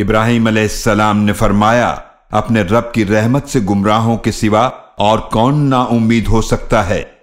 इब्राहिम सलाम ने फरमाया, अपने रब की रहमत से गुमराहों के सिवा और कौन ना उम्मीद हो सकता है?